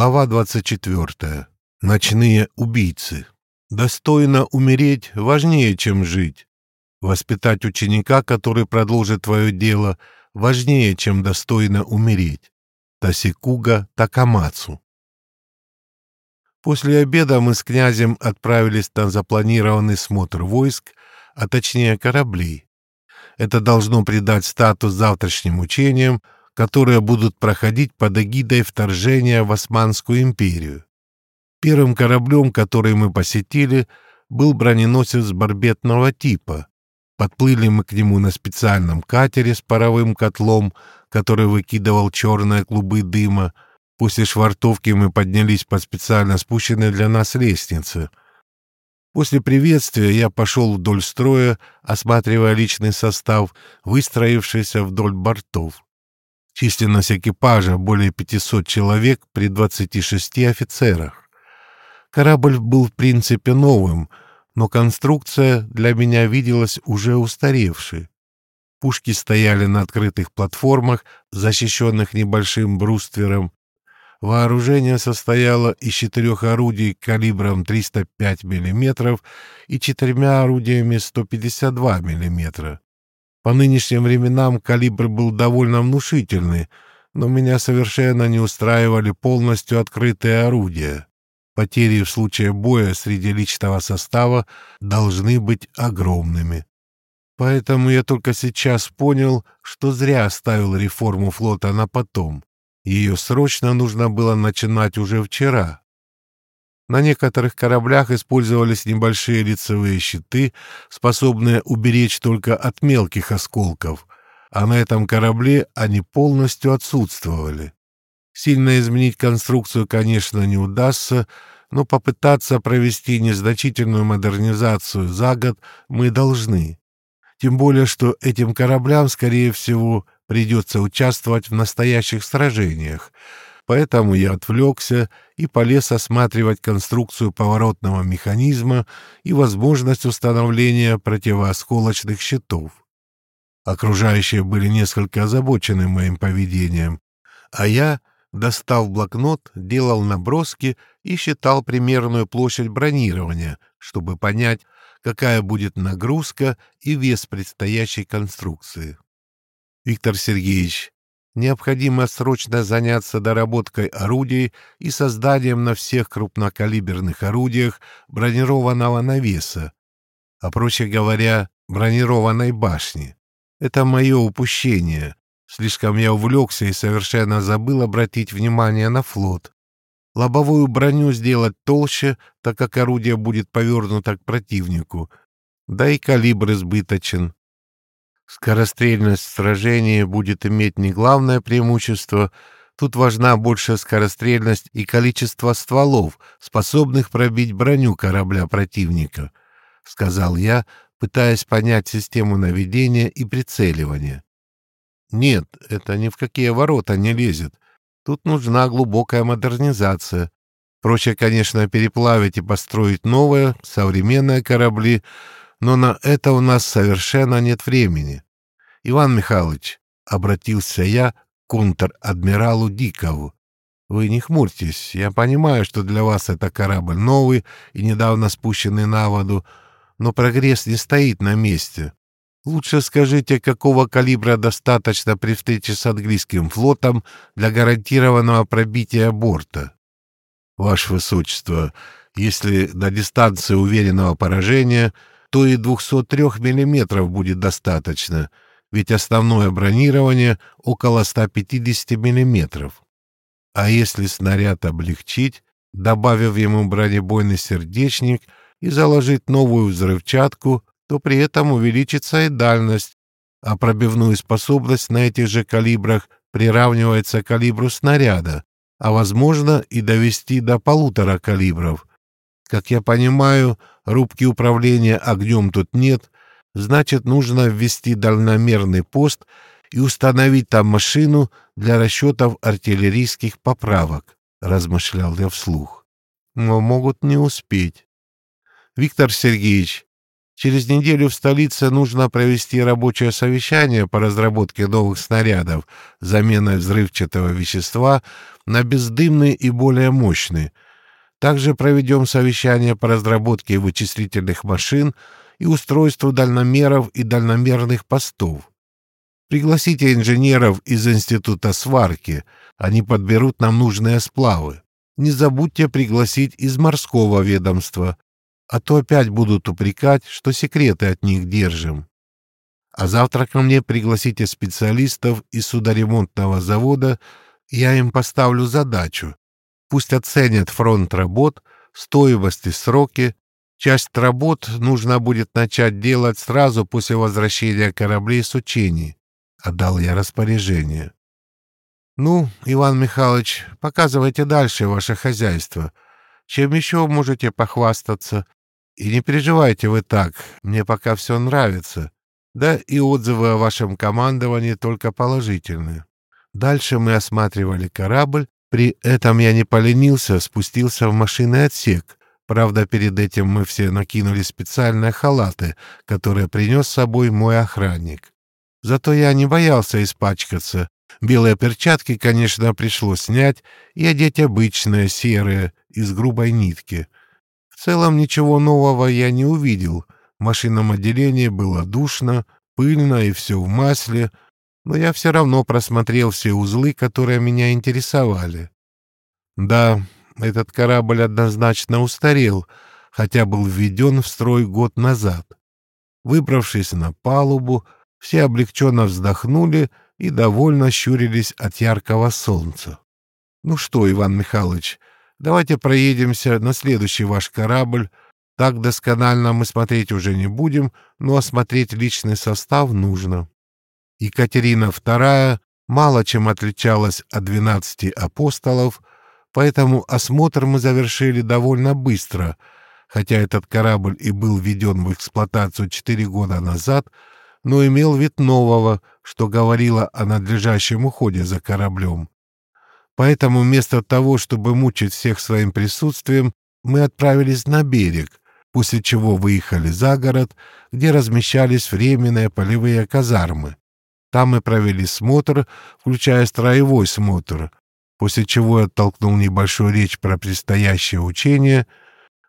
Глава 24. Ночные убийцы. Достойно умереть важнее, чем жить. Воспитать ученика, который продолжит твое дело, важнее, чем достойно умереть. Тасикуга Такамацу. После обеда мы с князем отправились на запланированный смотр войск, а точнее кораблей. Это должно придать статус завтрашним учениям, которые будут проходить под эгидой вторжения в Османскую империю. Первым кораблем, который мы посетили, был броненосец барбетного типа. Подплыли мы к нему на специальном катере с паровым котлом, который выкидывал черные клубы дыма. После швартовки мы поднялись по специально спущенной для нас лестнице. После приветствия я пошел вдоль строя, осматривая личный состав, выстроившийся вдоль бортов. Численность экипажа более 500 человек при 26 офицерах. Корабль был в принципе новым, но конструкция для меня виделась уже устаревшей. Пушки стояли на открытых платформах, защищенных небольшим бруствером. Вооружение состояло из четырех орудий калибром 305 мм и четырьмя орудиями 152 мм. По нынешним временам калибр был довольно внушительный, но меня совершенно не устраивали полностью открытые орудия. Потери в случае боя среди личного состава должны быть огромными. Поэтому я только сейчас понял, что зря оставил реформу флота на потом. Ее срочно нужно было начинать уже вчера. На некоторых кораблях использовались небольшие лицевые щиты, способные уберечь только от мелких осколков, а на этом корабле они полностью отсутствовали. Сильно изменить конструкцию, конечно, не удастся, но попытаться провести незначительную модернизацию за год мы должны. Тем более, что этим кораблям, скорее всего, придется участвовать в настоящих сражениях — поэтому я отвлекся и полез осматривать конструкцию поворотного механизма и возможность установления противоосколочных щитов. Окружающие были несколько озабочены моим поведением, а я, достав блокнот, делал наброски и считал примерную площадь бронирования, чтобы понять, какая будет нагрузка и вес предстоящей конструкции. Виктор Сергеевич, Необходимо срочно заняться доработкой орудий и созданием на всех крупнокалиберных орудиях бронированного навеса, а, проще говоря, бронированной башни. Это мое упущение. Слишком я увлекся и совершенно забыл обратить внимание на флот. Лобовую броню сделать толще, так как орудие будет повернуто к противнику. Да и калибр избыточен. Скорострельность в сражении будет иметь не главное преимущество, тут важна больше скорострельность и количество стволов, способных пробить броню корабля противника, — сказал я, пытаясь понять систему наведения и прицеливания. Нет, это ни в какие ворота не лезет. Тут нужна глубокая модернизация. Проще, конечно, переплавить и построить новые, современные корабли, но на это у нас совершенно нет времени. Иван Михайлович, — обратился я к контр-адмиралу Дикову, — вы не хмурьтесь, я понимаю, что для вас это корабль новый и недавно спущенный на воду, но прогресс не стоит на месте. Лучше скажите, какого калибра достаточно при встрече с английским флотом для гарантированного пробития борта? Ваше Высочество, если на дистанции уверенного поражения, то и 203 мм будет достаточно, ведь основное бронирование около 150 мм. А если снаряд облегчить, добавив ему бронебойный сердечник и заложить новую взрывчатку, то при этом увеличится и дальность, а пробивную способность на этих же калибрах приравнивается к калибру снаряда, а возможно и довести до полутора калибров. Как я понимаю, рубки управления огнем тут нет, значит, нужно ввести дальномерный пост и установить там машину для расчетов артиллерийских поправок, — размышлял я вслух. Но могут не успеть. Виктор Сергеевич, Через неделю в столице нужно провести рабочее совещание по разработке новых снарядов, заменой взрывчатого вещества на бездымный и более мощный. Также проведем совещание по разработке вычислительных машин и устройству дальномеров и дальномерных постов. Пригласите инженеров из Института сварки, они подберут нам нужные сплавы. Не забудьте пригласить из морского ведомства, а то опять будут упрекать, что секреты от них держим. А завтра ко мне пригласите специалистов из судоремонтного завода, я им поставлю задачу. Пусть оценят фронт работ, стоимость и сроки. Часть работ нужно будет начать делать сразу после возвращения кораблей с учений. Отдал я распоряжение. «Ну, Иван Михайлович, показывайте дальше ваше хозяйство. Чем еще можете похвастаться? И не переживайте вы так, мне пока все нравится. Да и отзывы о вашем командовании только положительные». Дальше мы осматривали корабль. При этом я не поленился, спустился в машинный отсек. Правда, перед этим мы все накинули специальные халаты, которые принес с собой мой охранник. Зато я не боялся испачкаться. Белые перчатки, конечно, пришлось снять и одеть обычные, серые, из грубой нитки. В целом ничего нового я не увидел. В машинном отделении было душно, пыльно и все в масле, но я все равно просмотрел все узлы, которые меня интересовали. Да, этот корабль однозначно устарел, хотя был введен в строй год назад. Выбравшись на палубу, все облегченно вздохнули и довольно щурились от яркого солнца. «Ну что, Иван Михайлович, давайте проедемся на следующий ваш корабль. Так досконально мы смотреть уже не будем, но осмотреть личный состав нужно». Екатерина II мало чем отличалась от двенадцати апостолов, поэтому осмотр мы завершили довольно быстро, хотя этот корабль и был введен в эксплуатацию четыре года назад — но имел вид нового, что говорило о надлежащем уходе за кораблем. Поэтому вместо того, чтобы мучить всех своим присутствием, мы отправились на берег, после чего выехали за город, где размещались временные полевые казармы. Там мы провели смотр, включая строевой смотр, после чего оттолкнул небольшую речь про предстоящее учение,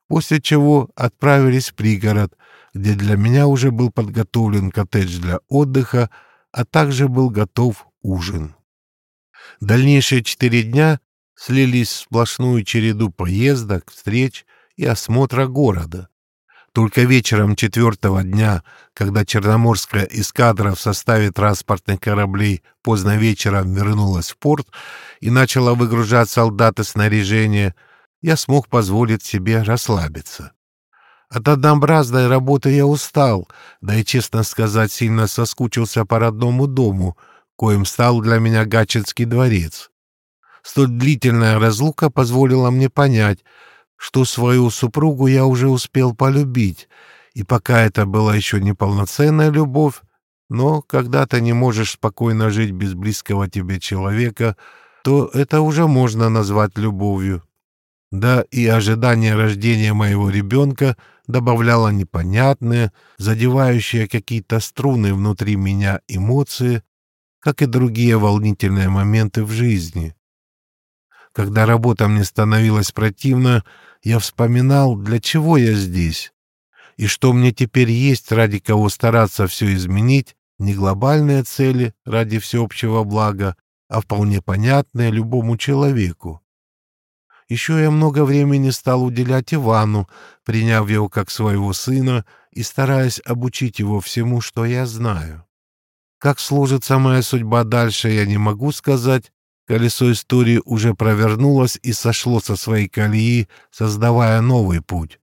после чего отправились в пригород, где для меня уже был подготовлен коттедж для отдыха, а также был готов ужин. Дальнейшие четыре дня слились в сплошную череду поездок, встреч и осмотра города. Только вечером четвертого дня, когда Черноморская эскадра в составе транспортных кораблей поздно вечером вернулась в порт и начала выгружать солдат и снаряжение, я смог позволить себе расслабиться. От однообразной работы я устал, да и, честно сказать, сильно соскучился по родному дому, коим стал для меня Гачинский дворец. Столь длительная разлука позволила мне понять, что свою супругу я уже успел полюбить, и пока это была еще не полноценная любовь, но когда ты не можешь спокойно жить без близкого тебе человека, то это уже можно назвать любовью. Да и ожидание рождения моего ребенка добавляло непонятные, задевающие какие-то струны внутри меня эмоции, как и другие волнительные моменты в жизни. Когда работа мне становилась противна, я вспоминал, для чего я здесь, и что мне теперь есть, ради кого стараться все изменить, не глобальные цели ради всеобщего блага, а вполне понятные любому человеку. Еще я много времени стал уделять Ивану, приняв его как своего сына и стараясь обучить его всему, что я знаю. Как сложится моя судьба дальше, я не могу сказать. Колесо истории уже провернулось и сошло со своей колеи, создавая новый путь.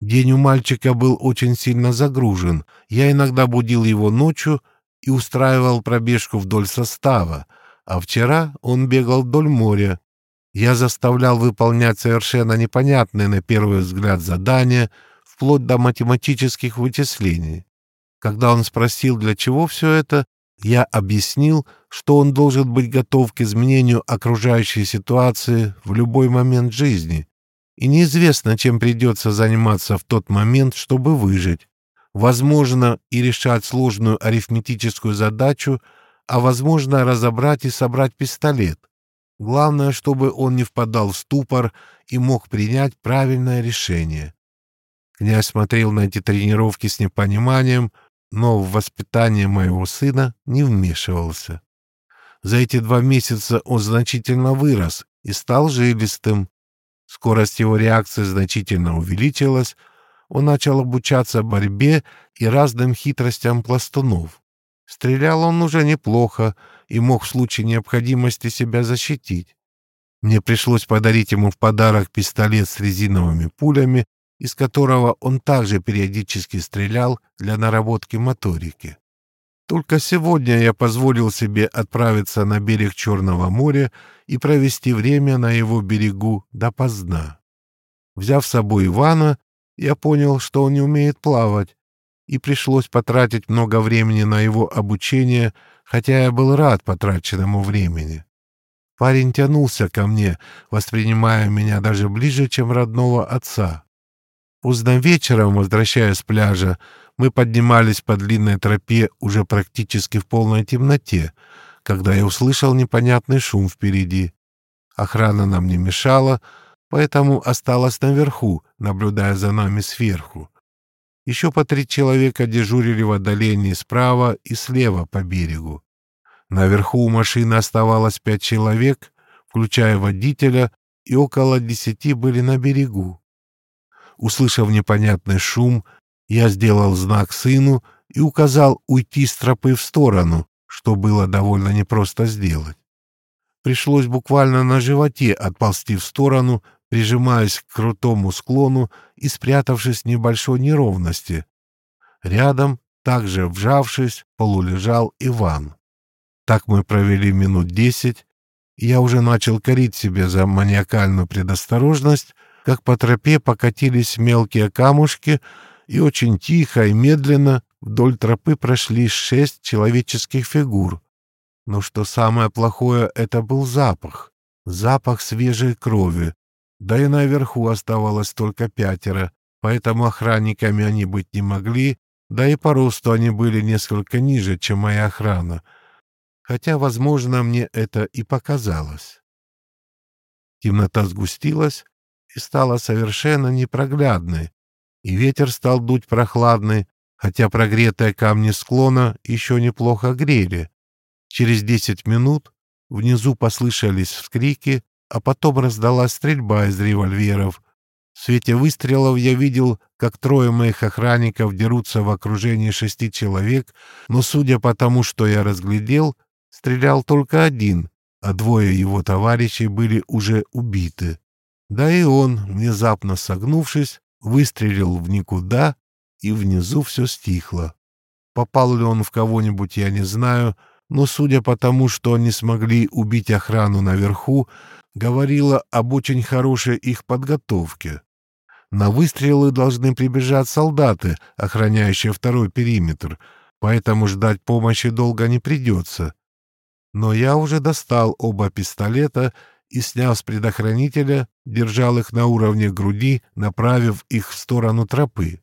День у мальчика был очень сильно загружен. Я иногда будил его ночью и устраивал пробежку вдоль состава, а вчера он бегал вдоль моря, я заставлял выполнять совершенно непонятные на первый взгляд задания, вплоть до математических вычислений. Когда он спросил, для чего все это, я объяснил, что он должен быть готов к изменению окружающей ситуации в любой момент жизни, и неизвестно, чем придется заниматься в тот момент, чтобы выжить. Возможно, и решать сложную арифметическую задачу, а возможно, разобрать и собрать пистолет. Главное, чтобы он не впадал в ступор и мог принять правильное решение. Князь смотрел на эти тренировки с непониманием, но в воспитание моего сына не вмешивался. За эти два месяца он значительно вырос и стал жилистым. Скорость его реакции значительно увеличилась, он начал обучаться борьбе и разным хитростям пластунов. Стрелял он уже неплохо и мог в случае необходимости себя защитить. Мне пришлось подарить ему в подарок пистолет с резиновыми пулями, из которого он также периодически стрелял для наработки моторики. Только сегодня я позволил себе отправиться на берег Черного моря и провести время на его берегу допоздна. Взяв с собой Ивана, я понял, что он не умеет плавать, и пришлось потратить много времени на его обучение, хотя я был рад потраченному времени. Парень тянулся ко мне, воспринимая меня даже ближе, чем родного отца. Поздно вечером, возвращаясь с пляжа, мы поднимались по длинной тропе уже практически в полной темноте, когда я услышал непонятный шум впереди. Охрана нам не мешала, поэтому осталась наверху, наблюдая за нами сверху. Еще по три человека дежурили в отдалении справа и слева по берегу. Наверху у машины оставалось пять человек, включая водителя, и около десяти были на берегу. Услышав непонятный шум, я сделал знак сыну и указал уйти с тропы в сторону, что было довольно непросто сделать. Пришлось буквально на животе отползти в сторону, прижимаясь к крутому склону и спрятавшись в небольшой неровности. Рядом, также вжавшись, полулежал Иван. Так мы провели минут десять, и я уже начал корить себе за маниакальную предосторожность, как по тропе покатились мелкие камушки, и очень тихо и медленно вдоль тропы прошли шесть человеческих фигур. Но что самое плохое, это был запах. Запах свежей крови. Да и наверху оставалось только пятеро, поэтому охранниками они быть не могли, да и по росту они были несколько ниже, чем моя охрана. Хотя, возможно, мне это и показалось. Темнота сгустилась, и стала совершенно непроглядной, и ветер стал дуть прохладный, хотя прогретые камни склона еще неплохо грели. Через десять минут внизу послышались вскрики, а потом раздалась стрельба из револьверов. В свете выстрелов я видел, как трое моих охранников дерутся в окружении шести человек, но, судя по тому, что я разглядел, стрелял только один, а двое его товарищей были уже убиты. Да и он, внезапно согнувшись, выстрелил в никуда, и внизу все стихло. Попал ли он в кого-нибудь, я не знаю, но, судя по тому, что они смогли убить охрану наверху, говорило об очень хорошей их подготовке. На выстрелы должны прибежать солдаты, охраняющие второй периметр, поэтому ждать помощи долго не придется. Но я уже достал оба пистолета и, сняв с предохранителя, держал их на уровне груди, направив их в сторону тропы.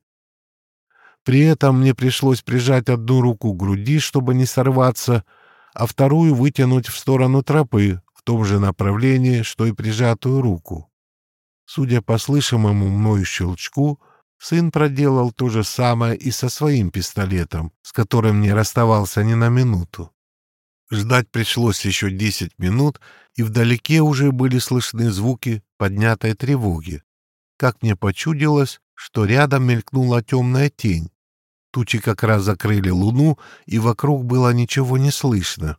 При этом мне пришлось прижать одну руку к груди, чтобы не сорваться, а вторую вытянуть в сторону тропы, в том же направлении, что и прижатую руку. Судя по слышимому мною щелчку, сын проделал то же самое и со своим пистолетом, с которым не расставался ни на минуту. Ждать пришлось еще десять минут, и вдалеке уже были слышны звуки поднятой тревоги. Как мне почудилось, что рядом мелькнула темная тень. Тучи как раз закрыли луну, и вокруг было ничего не слышно.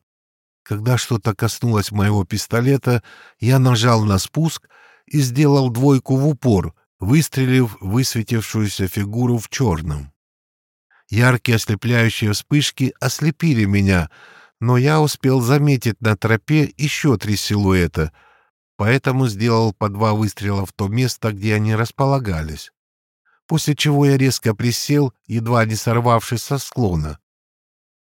Когда что-то коснулось моего пистолета, я нажал на спуск и сделал двойку в упор, выстрелив высветившуюся фигуру в черном. Яркие ослепляющие вспышки ослепили меня — но я успел заметить на тропе еще три силуэта, поэтому сделал по два выстрела в то место, где они располагались. После чего я резко присел, едва не сорвавшись со склона.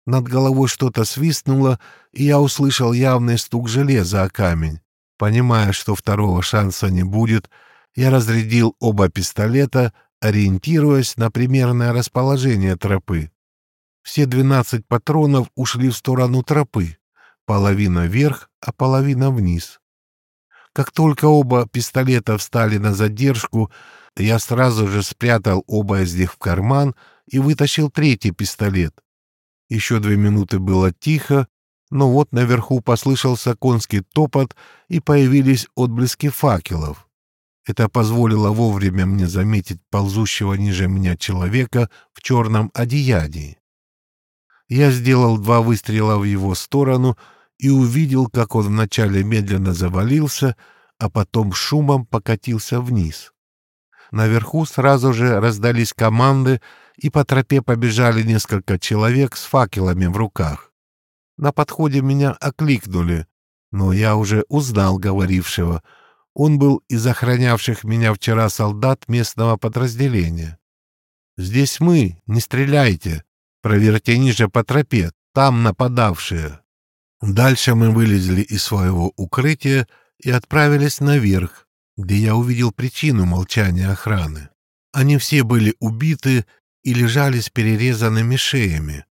Над головой что-то свистнуло, и я услышал явный стук железа о камень. Понимая, что второго шанса не будет, Я разрядил оба пистолета, ориентируясь на примерное расположение тропы. Все двенадцать патронов ушли в сторону тропы, половина вверх, а половина вниз. Как только оба пистолета встали на задержку, я сразу же спрятал оба из них в карман и вытащил третий пистолет. Еще две минуты было тихо, но вот наверху послышался конский топот и появились отблески факелов. Это позволило вовремя мне заметить ползущего ниже меня человека в черном одеянии. Я сделал два выстрела в его сторону и увидел, как он вначале медленно завалился, а потом шумом покатился вниз. Наверху сразу же раздались команды, и по тропе побежали несколько человек с факелами в руках. На подходе меня окликнули, но я уже узнал говорившего. Он был из охранявших меня вчера солдат местного подразделения. «Здесь мы, не стреляйте. Проверьте ниже по тропе, там нападавшие». Дальше мы вылезли из своего укрытия и отправились наверх, где я увидел причину молчания охраны. Они все были убиты и лежали с перерезанными шеями.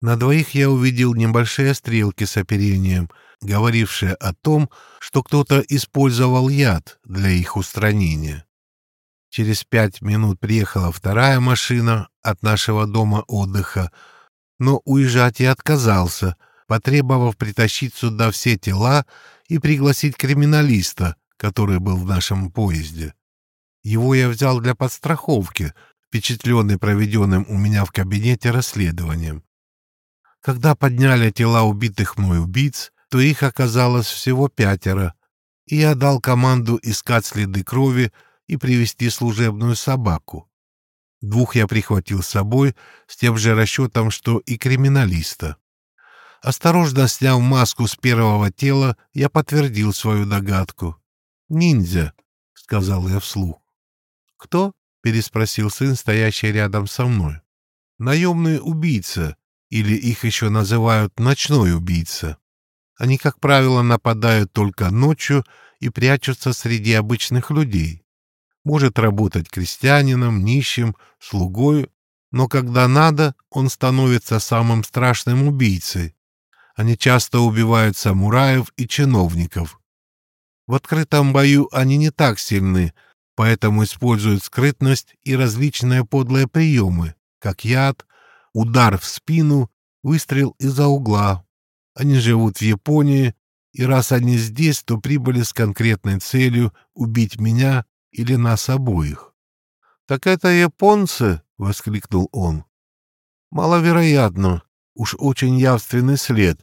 На двоих я увидел небольшие стрелки с оперением, говорившие о том, что кто-то использовал яд для их устранения. Через пять минут приехала вторая машина от нашего дома отдыха, но уезжать я отказался, потребовав притащить сюда все тела и пригласить криминалиста, который был в нашем поезде. Его я взял для подстраховки, впечатленный проведенным у меня в кабинете расследованием. Когда подняли тела убитых мной убийц, то их оказалось всего пятеро, и я дал команду искать следы крови и привести служебную собаку. Двух я прихватил с собой с тем же расчетом, что и криминалиста. Осторожно сняв маску с первого тела, я подтвердил свою догадку. «Ниндзя», — сказал я вслух. «Кто?» — переспросил сын, стоящий рядом со мной. «Наемный убийца, или их еще называют ночной убийца. Они, как правило, нападают только ночью и прячутся среди обычных людей. Может работать крестьянином, нищим, слугой, но когда надо, он становится самым страшным убийцей. Они часто убивают самураев и чиновников. В открытом бою они не так сильны, поэтому используют скрытность и различные подлые приемы, как яд, удар в спину, выстрел из-за угла. Они живут в Японии, и раз они здесь, то прибыли с конкретной целью убить меня или нас обоих. — Так это японцы? — воскликнул он. — Маловероятно. Уж очень явственный след.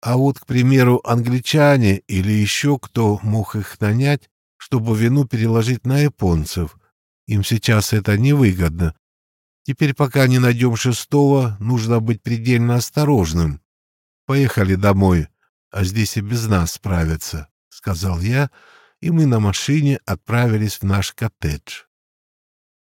А вот, к примеру, англичане или еще кто мог их нанять, чтобы вину переложить на японцев. Им сейчас это невыгодно, Теперь, пока не найдем шестого, нужно быть предельно осторожным. Поехали домой, а здесь и без нас справятся, — сказал я, и мы на машине отправились в наш коттедж.